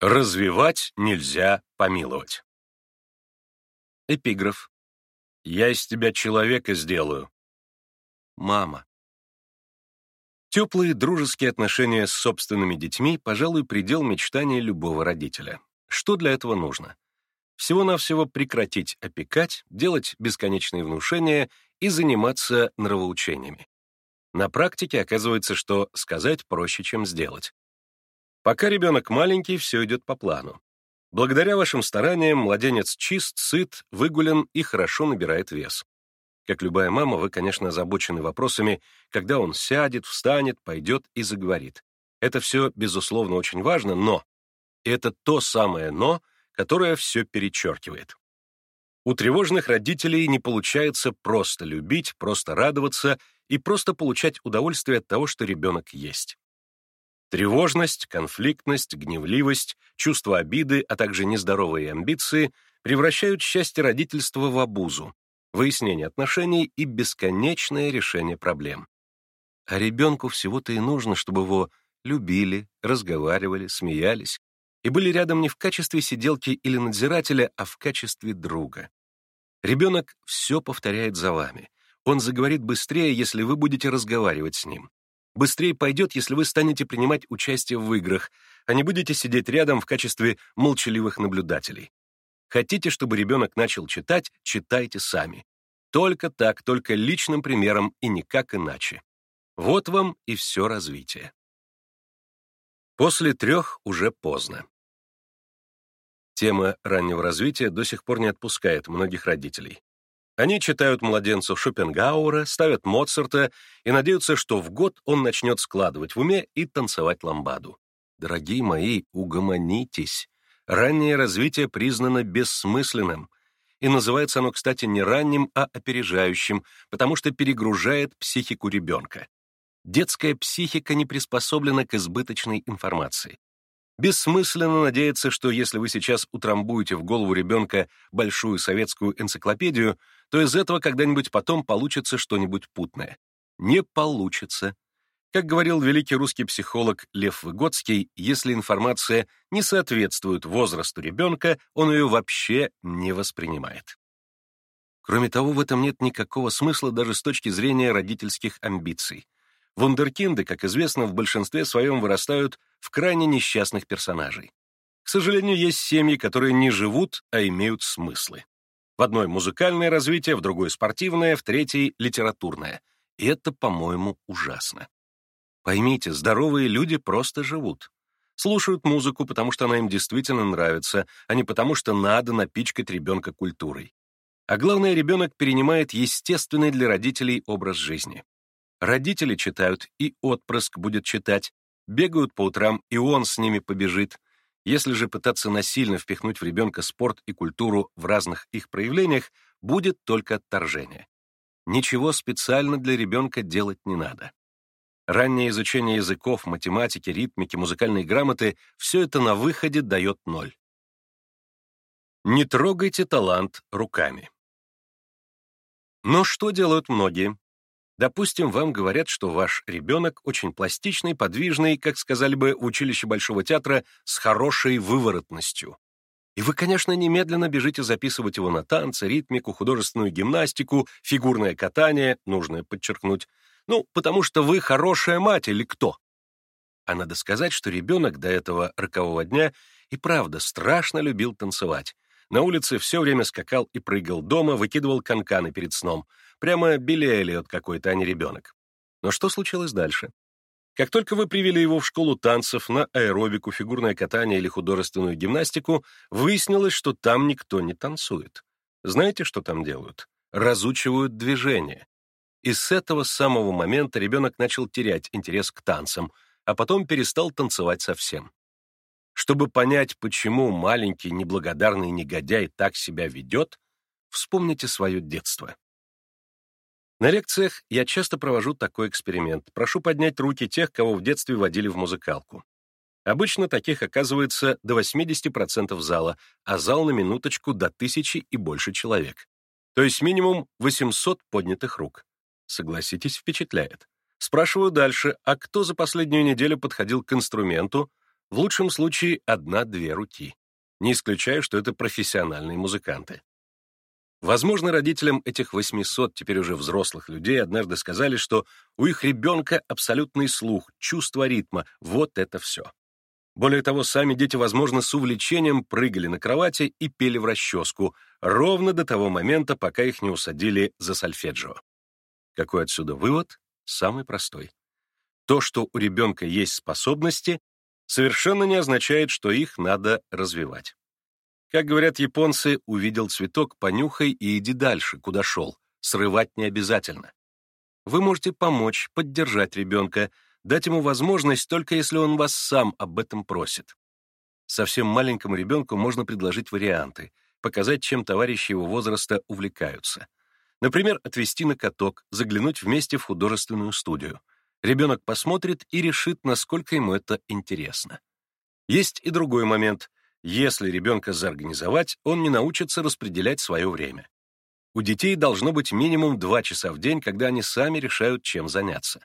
Развивать нельзя помиловать. Эпиграф. Я из тебя человека сделаю. Мама. Теплые дружеские отношения с собственными детьми, пожалуй, предел мечтания любого родителя. Что для этого нужно? Всего-навсего прекратить опекать, делать бесконечные внушения и заниматься нравоучениями. На практике оказывается, что сказать проще, чем сделать. Пока ребенок маленький, все идет по плану. Благодаря вашим стараниям младенец чист, сыт, выгулен и хорошо набирает вес. Как любая мама, вы, конечно, озабочены вопросами, когда он сядет, встанет, пойдет и заговорит. Это все, безусловно, очень важно, но это то самое «но», которое все перечеркивает. У тревожных родителей не получается просто любить, просто радоваться и просто получать удовольствие от того, что ребенок есть. Тревожность, конфликтность, гневливость, чувство обиды, а также нездоровые амбиции превращают счастье родительства в обузу, выяснение отношений и бесконечное решение проблем. А ребенку всего-то и нужно, чтобы его любили, разговаривали, смеялись и были рядом не в качестве сиделки или надзирателя, а в качестве друга. Ребенок все повторяет за вами. Он заговорит быстрее, если вы будете разговаривать с ним быстрее пойдет, если вы станете принимать участие в играх, а не будете сидеть рядом в качестве молчаливых наблюдателей. Хотите, чтобы ребенок начал читать, читайте сами. Только так, только личным примером и никак иначе. Вот вам и все развитие. После трех уже поздно. Тема раннего развития до сих пор не отпускает многих родителей. Они читают младенцу Шопенгауэра, ставят Моцарта и надеются, что в год он начнет складывать в уме и танцевать ламбаду. Дорогие мои, угомонитесь. Раннее развитие признано бессмысленным. И называется оно, кстати, не ранним, а опережающим, потому что перегружает психику ребенка. Детская психика не приспособлена к избыточной информации. Бессмысленно надеяться, что если вы сейчас утрамбуете в голову ребенка большую советскую энциклопедию, то из этого когда-нибудь потом получится что-нибудь путное. Не получится. Как говорил великий русский психолог Лев Выгодский, если информация не соответствует возрасту ребенка, он ее вообще не воспринимает. Кроме того, в этом нет никакого смысла даже с точки зрения родительских амбиций. Вундеркинды, как известно, в большинстве своем вырастают в крайне несчастных персонажей. К сожалению, есть семьи, которые не живут, а имеют смыслы. В одной музыкальное развитие, в другой спортивное, в третьей литературное. И это, по-моему, ужасно. Поймите, здоровые люди просто живут. Слушают музыку, потому что она им действительно нравится, а не потому что надо напичкать ребенка культурой. А главное, ребенок перенимает естественный для родителей образ жизни. Родители читают, и отпрыск будет читать. Бегают по утрам, и он с ними побежит. Если же пытаться насильно впихнуть в ребенка спорт и культуру в разных их проявлениях, будет только отторжение. Ничего специально для ребенка делать не надо. Раннее изучение языков, математики, ритмики, музыкальной грамоты — все это на выходе дает ноль. Не трогайте талант руками. Но что делают многие? Допустим, вам говорят, что ваш ребенок очень пластичный, подвижный, как сказали бы в училище Большого театра, с хорошей выворотностью. И вы, конечно, немедленно бежите записывать его на танцы, ритмику, художественную гимнастику, фигурное катание, нужно подчеркнуть. Ну, потому что вы хорошая мать или кто? А надо сказать, что ребенок до этого рокового дня и правда страшно любил танцевать. На улице все время скакал и прыгал дома, выкидывал канканы перед сном — Прямо Билли Эллиот какой-то, а не ребенок. Но что случилось дальше? Как только вы привели его в школу танцев, на аэробику, фигурное катание или художественную гимнастику, выяснилось, что там никто не танцует. Знаете, что там делают? Разучивают движения. И с этого самого момента ребенок начал терять интерес к танцам, а потом перестал танцевать совсем. Чтобы понять, почему маленький неблагодарный негодяй так себя ведет, вспомните свое детство. На лекциях я часто провожу такой эксперимент. Прошу поднять руки тех, кого в детстве водили в музыкалку. Обычно таких оказывается до 80% зала, а зал на минуточку до тысячи и больше человек. То есть минимум 800 поднятых рук. Согласитесь, впечатляет. Спрашиваю дальше, а кто за последнюю неделю подходил к инструменту? В лучшем случае одна-две руки. Не исключаю, что это профессиональные музыканты. Возможно, родителям этих 800 теперь уже взрослых людей однажды сказали, что у их ребенка абсолютный слух, чувство ритма, вот это все. Более того, сами дети, возможно, с увлечением прыгали на кровати и пели в расческу, ровно до того момента, пока их не усадили за сольфеджио. Какой отсюда вывод? Самый простой. То, что у ребенка есть способности, совершенно не означает, что их надо развивать. Как говорят японцы, увидел цветок, понюхай и иди дальше, куда шел. Срывать не обязательно. Вы можете помочь, поддержать ребенка, дать ему возможность, только если он вас сам об этом просит. Совсем маленькому ребенку можно предложить варианты, показать, чем товарищи его возраста увлекаются. Например, отвезти на каток, заглянуть вместе в художественную студию. Ребенок посмотрит и решит, насколько ему это интересно. Есть и другой момент. Если ребенка заорганизовать, он не научится распределять свое время. У детей должно быть минимум 2 часа в день, когда они сами решают, чем заняться.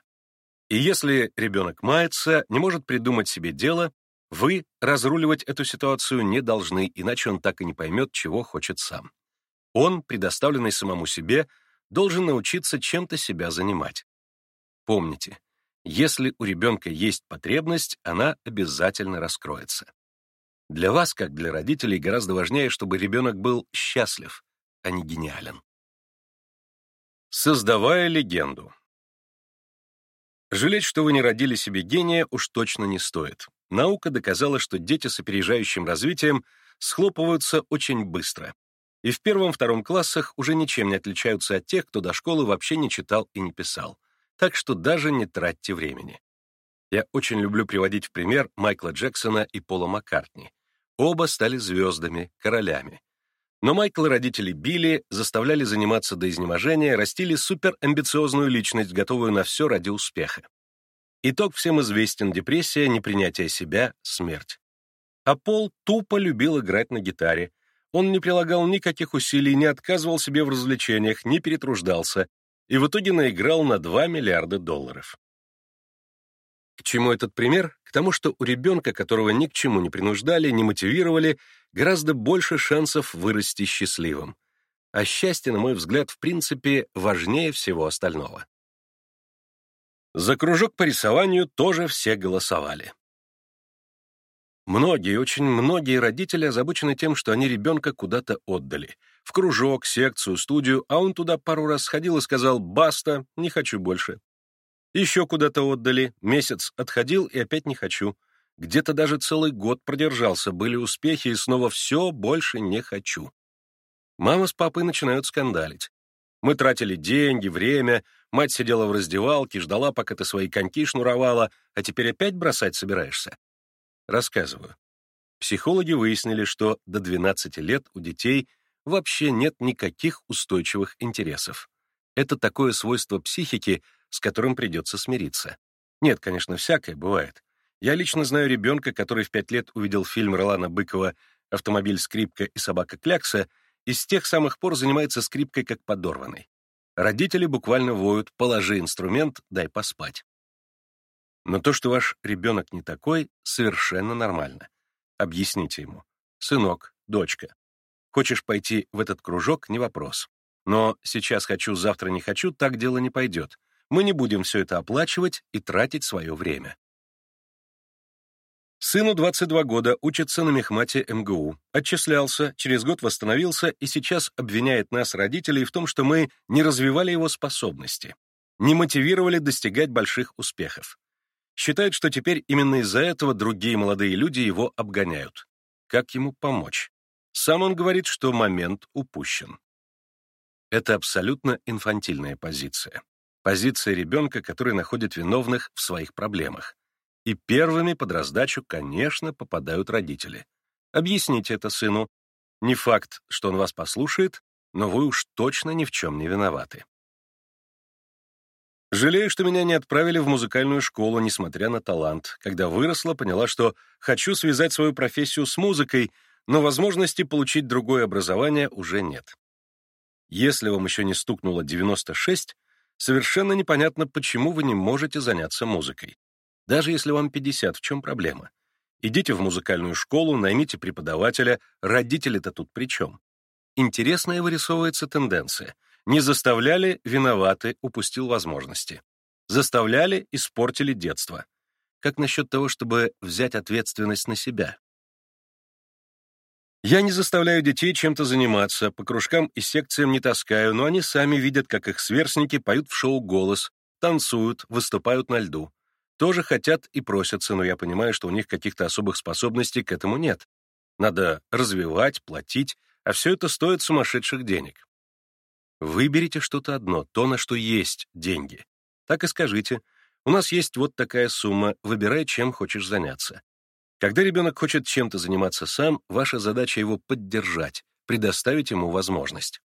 И если ребенок мается, не может придумать себе дело, вы разруливать эту ситуацию не должны, иначе он так и не поймет, чего хочет сам. Он, предоставленный самому себе, должен научиться чем-то себя занимать. Помните, если у ребенка есть потребность, она обязательно раскроется. Для вас, как для родителей, гораздо важнее, чтобы ребенок был счастлив, а не гениален. Создавая легенду. Жалеть, что вы не родили себе гения, уж точно не стоит. Наука доказала, что дети с опережающим развитием схлопываются очень быстро. И в первом-втором классах уже ничем не отличаются от тех, кто до школы вообще не читал и не писал. Так что даже не тратьте времени. Я очень люблю приводить в пример Майкла Джексона и Пола Маккартни. Оба стали звездами, королями. Но Майкл и родители Билли заставляли заниматься до изнеможения, растили суперамбициозную личность, готовую на все ради успеха. Итог всем известен — депрессия, непринятие себя, смерть. А Пол тупо любил играть на гитаре. Он не прилагал никаких усилий, не отказывал себе в развлечениях, не перетруждался, и в итоге наиграл на 2 миллиарда долларов. К чему этот пример? К тому, что у ребенка, которого ни к чему не принуждали, не мотивировали, гораздо больше шансов вырасти счастливым. А счастье, на мой взгляд, в принципе, важнее всего остального. За кружок по рисованию тоже все голосовали. Многие, очень многие родители озабочены тем, что они ребенка куда-то отдали. В кружок, секцию, студию, а он туда пару раз сходил и сказал «баста, не хочу больше». Еще куда-то отдали, месяц отходил и опять не хочу. Где-то даже целый год продержался, были успехи, и снова все, больше не хочу. Мама с папой начинают скандалить. Мы тратили деньги, время, мать сидела в раздевалке, ждала, пока ты свои коньки шнуровала, а теперь опять бросать собираешься? Рассказываю. Психологи выяснили, что до 12 лет у детей вообще нет никаких устойчивых интересов. Это такое свойство психики, с которым придется смириться. Нет, конечно, всякое бывает. Я лично знаю ребенка, который в пять лет увидел фильм Ролана Быкова «Автомобиль, скрипка и собака Клякса» и с тех самых пор занимается скрипкой как подорванной. Родители буквально воют «положи инструмент, дай поспать». Но то, что ваш ребенок не такой, совершенно нормально. Объясните ему. Сынок, дочка, хочешь пойти в этот кружок — не вопрос. Но сейчас хочу, завтра не хочу, так дело не пойдет мы не будем все это оплачивать и тратить свое время. Сыну 22 года, учится на мехмате МГУ, отчислялся, через год восстановился и сейчас обвиняет нас, родителей, в том, что мы не развивали его способности, не мотивировали достигать больших успехов. Считает, что теперь именно из-за этого другие молодые люди его обгоняют. Как ему помочь? Сам он говорит, что момент упущен. Это абсолютно инфантильная позиция. Позиция ребенка, который находит виновных в своих проблемах. И первыми под раздачу, конечно, попадают родители. Объясните это сыну. Не факт, что он вас послушает, но вы уж точно ни в чем не виноваты. Жалею, что меня не отправили в музыкальную школу, несмотря на талант. Когда выросла, поняла, что хочу связать свою профессию с музыкой, но возможности получить другое образование уже нет. Если вам еще не стукнуло 96, Совершенно непонятно, почему вы не можете заняться музыкой. Даже если вам 50, в чем проблема? Идите в музыкальную школу, наймите преподавателя, родители-то тут при чем? Интересная вырисовывается тенденция. Не заставляли, виноваты, упустил возможности. Заставляли, испортили детство. Как насчет того, чтобы взять ответственность на себя? Я не заставляю детей чем-то заниматься, по кружкам и секциям не таскаю, но они сами видят, как их сверстники поют в шоу «Голос», танцуют, выступают на льду. Тоже хотят и просятся, но я понимаю, что у них каких-то особых способностей к этому нет. Надо развивать, платить, а все это стоит сумасшедших денег. Выберите что-то одно, то, на что есть деньги. Так и скажите, у нас есть вот такая сумма, выбирай, чем хочешь заняться. Когда ребенок хочет чем-то заниматься сам, ваша задача его поддержать, предоставить ему возможность.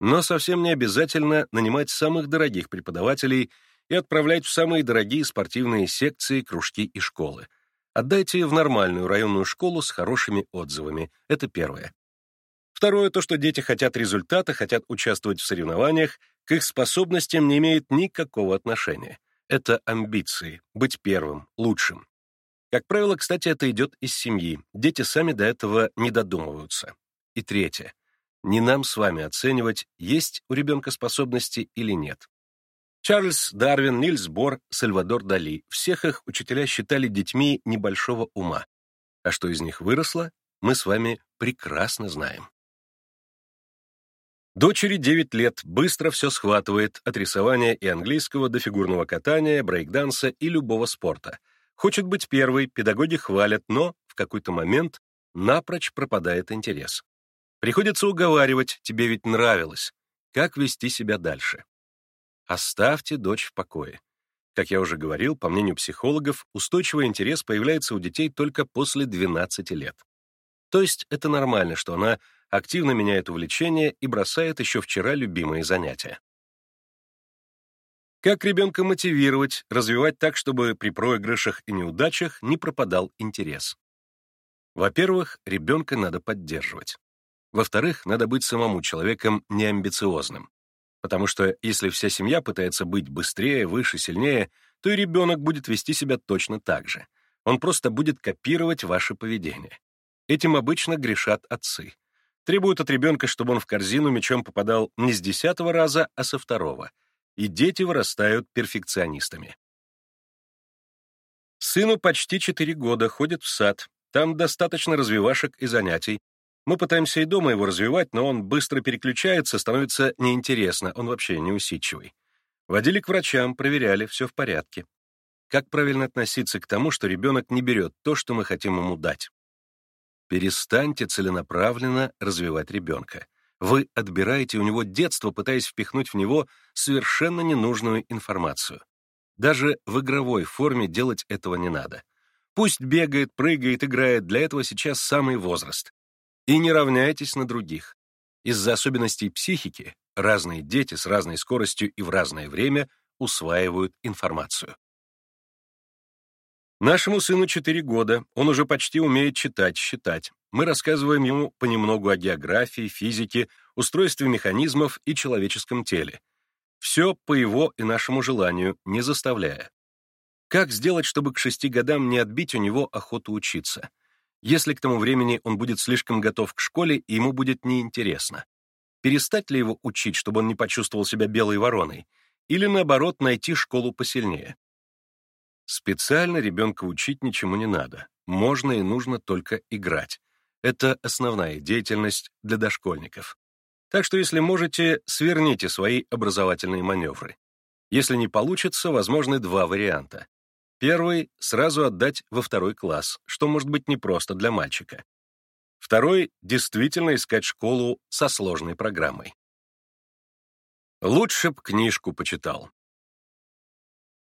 Но совсем не обязательно нанимать самых дорогих преподавателей и отправлять в самые дорогие спортивные секции, кружки и школы. Отдайте в нормальную районную школу с хорошими отзывами. Это первое. Второе, то, что дети хотят результата, хотят участвовать в соревнованиях, к их способностям не имеет никакого отношения. Это амбиции, быть первым, лучшим. Как правило, кстати, это идет из семьи. Дети сами до этого не додумываются. И третье. Не нам с вами оценивать, есть у ребенка способности или нет. Чарльз Дарвин, Нильс Бор, Сальвадор Дали — всех их учителя считали детьми небольшого ума. А что из них выросло, мы с вами прекрасно знаем. Дочери 9 лет, быстро все схватывает, от рисования и английского до фигурного катания, брейкданса и любого спорта. Хочет быть первой, педагоги хвалят, но в какой-то момент напрочь пропадает интерес. Приходится уговаривать, тебе ведь нравилось. Как вести себя дальше? Оставьте дочь в покое. Как я уже говорил, по мнению психологов, устойчивый интерес появляется у детей только после 12 лет. То есть это нормально, что она активно меняет увлечение и бросает еще вчера любимые занятия. Как ребенка мотивировать, развивать так, чтобы при проигрышах и неудачах не пропадал интерес? Во-первых, ребенка надо поддерживать. Во-вторых, надо быть самому человеком неамбициозным. Потому что если вся семья пытается быть быстрее, выше, сильнее, то и ребенок будет вести себя точно так же. Он просто будет копировать ваше поведение. Этим обычно грешат отцы. Требуют от ребенка, чтобы он в корзину мечом попадал не с десятого раза, а со второго. И дети вырастают перфекционистами. Сыну почти 4 года, ходит в сад. Там достаточно развивашек и занятий. Мы пытаемся и дома его развивать, но он быстро переключается, становится неинтересно, он вообще неусидчивый. Водили к врачам, проверяли, все в порядке. Как правильно относиться к тому, что ребенок не берет то, что мы хотим ему дать? Перестаньте целенаправленно развивать ребенка. Вы отбираете у него детство, пытаясь впихнуть в него совершенно ненужную информацию. Даже в игровой форме делать этого не надо. Пусть бегает, прыгает, играет, для этого сейчас самый возраст. И не равняйтесь на других. Из-за особенностей психики разные дети с разной скоростью и в разное время усваивают информацию. Нашему сыну 4 года, он уже почти умеет читать, считать. Мы рассказываем ему понемногу о географии, физике, устройстве механизмов и человеческом теле. Все по его и нашему желанию, не заставляя. Как сделать, чтобы к шести годам не отбить у него охоту учиться? Если к тому времени он будет слишком готов к школе, и ему будет неинтересно. Перестать ли его учить, чтобы он не почувствовал себя белой вороной? Или, наоборот, найти школу посильнее? Специально ребенка учить ничему не надо. Можно и нужно только играть. Это основная деятельность для дошкольников. Так что, если можете, сверните свои образовательные маневры. Если не получится, возможны два варианта. Первый — сразу отдать во второй класс, что может быть непросто для мальчика. Второй — действительно искать школу со сложной программой. Лучше б книжку почитал.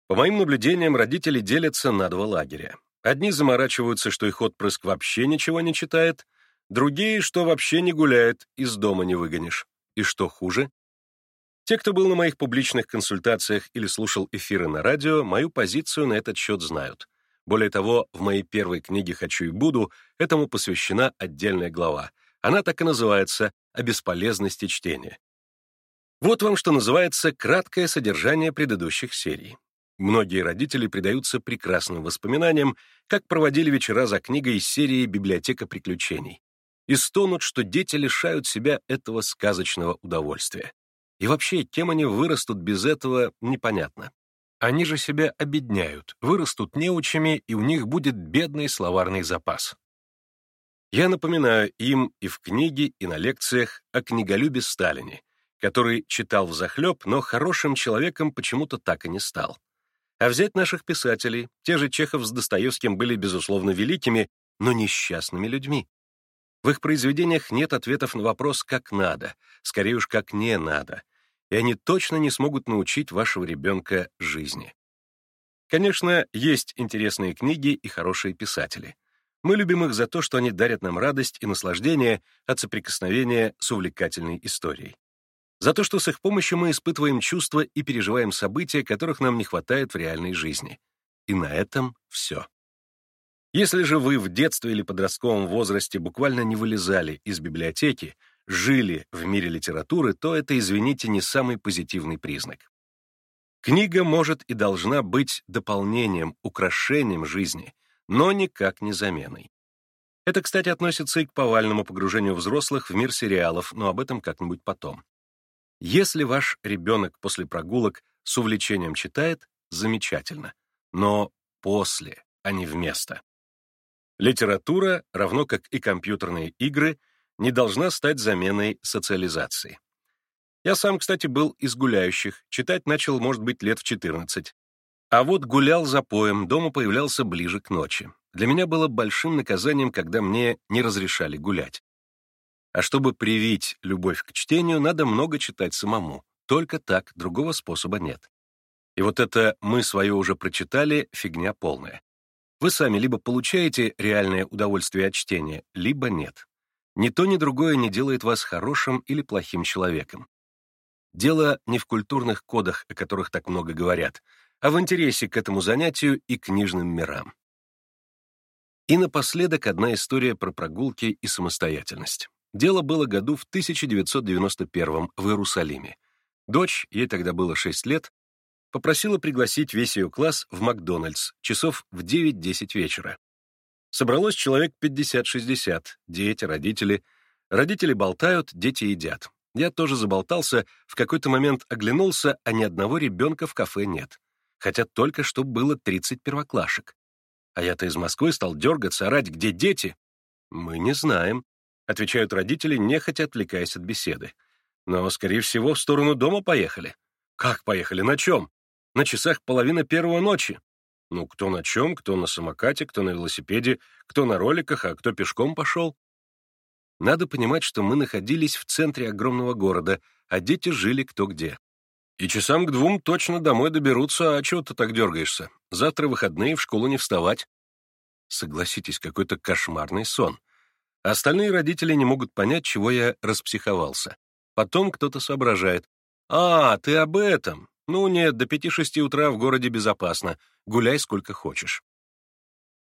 По моим наблюдениям, родители делятся на два лагеря. Одни заморачиваются, что их отпрыск вообще ничего не читает, другие, что вообще не гуляет, из дома не выгонишь. И что хуже? Те, кто был на моих публичных консультациях или слушал эфиры на радио, мою позицию на этот счет знают. Более того, в моей первой книге «Хочу и буду» этому посвящена отдельная глава. Она так и называется «О бесполезности чтения». Вот вам, что называется, краткое содержание предыдущих серий. Многие родители предаются прекрасным воспоминаниям, как проводили вечера за книгой из серии «Библиотека приключений» и стонут, что дети лишают себя этого сказочного удовольствия. И вообще, кем они вырастут без этого, непонятно. Они же себя обедняют, вырастут неучами, и у них будет бедный словарный запас. Я напоминаю им и в книге, и на лекциях о книголюбе Сталине, который читал взахлеб, но хорошим человеком почему-то так и не стал. А взять наших писателей, те же Чехов с Достоевским были, безусловно, великими, но несчастными людьми. В их произведениях нет ответов на вопрос «как надо», скорее уж «как не надо», и они точно не смогут научить вашего ребенка жизни. Конечно, есть интересные книги и хорошие писатели. Мы любим их за то, что они дарят нам радость и наслаждение от соприкосновения с увлекательной историей. За то, что с их помощью мы испытываем чувства и переживаем события, которых нам не хватает в реальной жизни. И на этом все. Если же вы в детстве или подростковом возрасте буквально не вылезали из библиотеки, жили в мире литературы, то это, извините, не самый позитивный признак. Книга может и должна быть дополнением, украшением жизни, но никак не заменой. Это, кстати, относится и к повальному погружению взрослых в мир сериалов, но об этом как-нибудь потом. Если ваш ребенок после прогулок с увлечением читает, замечательно, но после, а не вместо. Литература, равно как и компьютерные игры, не должна стать заменой социализации. Я сам, кстати, был из гуляющих, читать начал, может быть, лет в 14. А вот гулял за поем, дома появлялся ближе к ночи. Для меня было большим наказанием, когда мне не разрешали гулять. А чтобы привить любовь к чтению, надо много читать самому. Только так, другого способа нет. И вот это «мы свое уже прочитали» — фигня полная. Вы сами либо получаете реальное удовольствие от чтения, либо нет. Ни то, ни другое не делает вас хорошим или плохим человеком. Дело не в культурных кодах, о которых так много говорят, а в интересе к этому занятию и книжным мирам. И напоследок одна история про прогулки и самостоятельность. Дело было году в 1991 в Иерусалиме. Дочь, ей тогда было 6 лет, попросила пригласить весь ее класс в Макдональдс часов в 9-10 вечера. Собралось человек 50-60, дети, родители. Родители болтают, дети едят. Я тоже заболтался, в какой-то момент оглянулся, а ни одного ребенка в кафе нет. Хотя только что было 30 первоклашек. А я-то из Москвы стал дергаться, орать, где дети? Мы не знаем, отвечают родители, нехотя отвлекаясь от беседы. Но, скорее всего, в сторону дома поехали. Как поехали? На чем? На часах половина первого ночи. Ну, кто на чем, кто на самокате, кто на велосипеде, кто на роликах, а кто пешком пошел. Надо понимать, что мы находились в центре огромного города, а дети жили кто где. И часам к двум точно домой доберутся, а чего ты так дергаешься? Завтра выходные, в школу не вставать. Согласитесь, какой-то кошмарный сон. Остальные родители не могут понять, чего я распсиховался. Потом кто-то соображает. «А, ты об этом. Ну нет, до пяти-шести утра в городе безопасно. Гуляй сколько хочешь.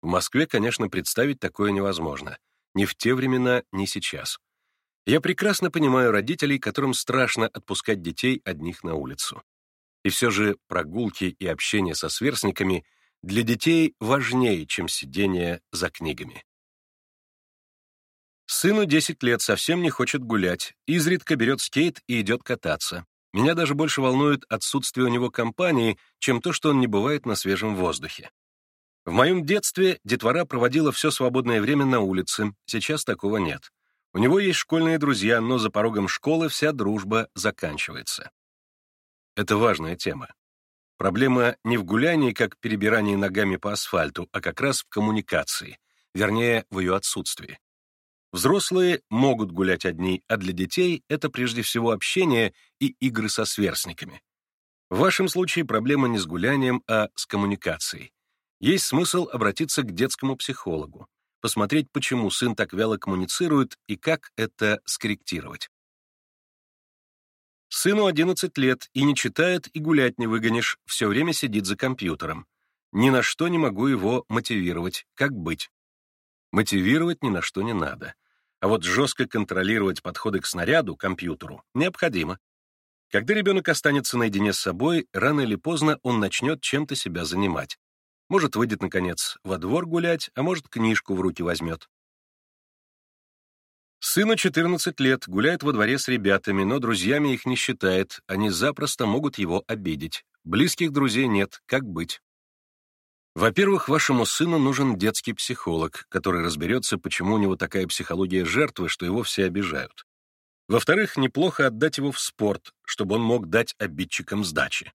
В Москве, конечно, представить такое невозможно. Ни в те времена, ни сейчас. Я прекрасно понимаю родителей, которым страшно отпускать детей одних на улицу. И все же прогулки и общение со сверстниками для детей важнее, чем сидение за книгами. Сыну 10 лет совсем не хочет гулять, изредка берет скейт и идет кататься. Меня даже больше волнует отсутствие у него компании, чем то, что он не бывает на свежем воздухе. В моем детстве детвора проводила все свободное время на улице, сейчас такого нет. У него есть школьные друзья, но за порогом школы вся дружба заканчивается. Это важная тема. Проблема не в гулянии, как перебирании ногами по асфальту, а как раз в коммуникации, вернее, в ее отсутствии. Взрослые могут гулять одни, а для детей это прежде всего общение и игры со сверстниками. В вашем случае проблема не с гулянием, а с коммуникацией. Есть смысл обратиться к детскому психологу, посмотреть, почему сын так вяло коммуницирует и как это скорректировать. Сыну 11 лет и не читает, и гулять не выгонишь, все время сидит за компьютером. Ни на что не могу его мотивировать, как быть. Мотивировать ни на что не надо. А вот жестко контролировать подходы к снаряду, компьютеру, необходимо. Когда ребенок останется наедине с собой, рано или поздно он начнет чем-то себя занимать. Может, выйдет, наконец, во двор гулять, а может, книжку в руки возьмет. Сыну 14 лет, гуляет во дворе с ребятами, но друзьями их не считает, они запросто могут его обидеть. Близких друзей нет, как быть? Во-первых, вашему сыну нужен детский психолог, который разберется, почему у него такая психология жертвы, что его все обижают. Во-вторых, неплохо отдать его в спорт, чтобы он мог дать обидчикам сдачи.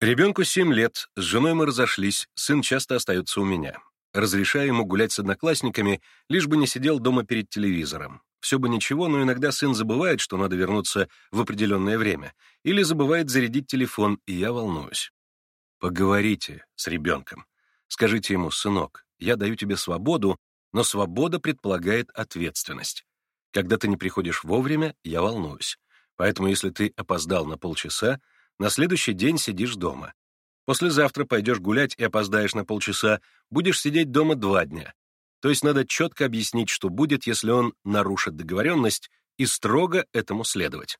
Ребенку 7 лет, с женой мы разошлись, сын часто остается у меня. Разрешаю ему гулять с одноклассниками, лишь бы не сидел дома перед телевизором. Все бы ничего, но иногда сын забывает, что надо вернуться в определенное время, или забывает зарядить телефон, и я волнуюсь. Поговорите с ребенком. Скажите ему, сынок, я даю тебе свободу, но свобода предполагает ответственность. Когда ты не приходишь вовремя, я волнуюсь. Поэтому если ты опоздал на полчаса, на следующий день сидишь дома. Послезавтра пойдешь гулять и опоздаешь на полчаса, будешь сидеть дома два дня. То есть надо четко объяснить, что будет, если он нарушит договоренность, и строго этому следовать.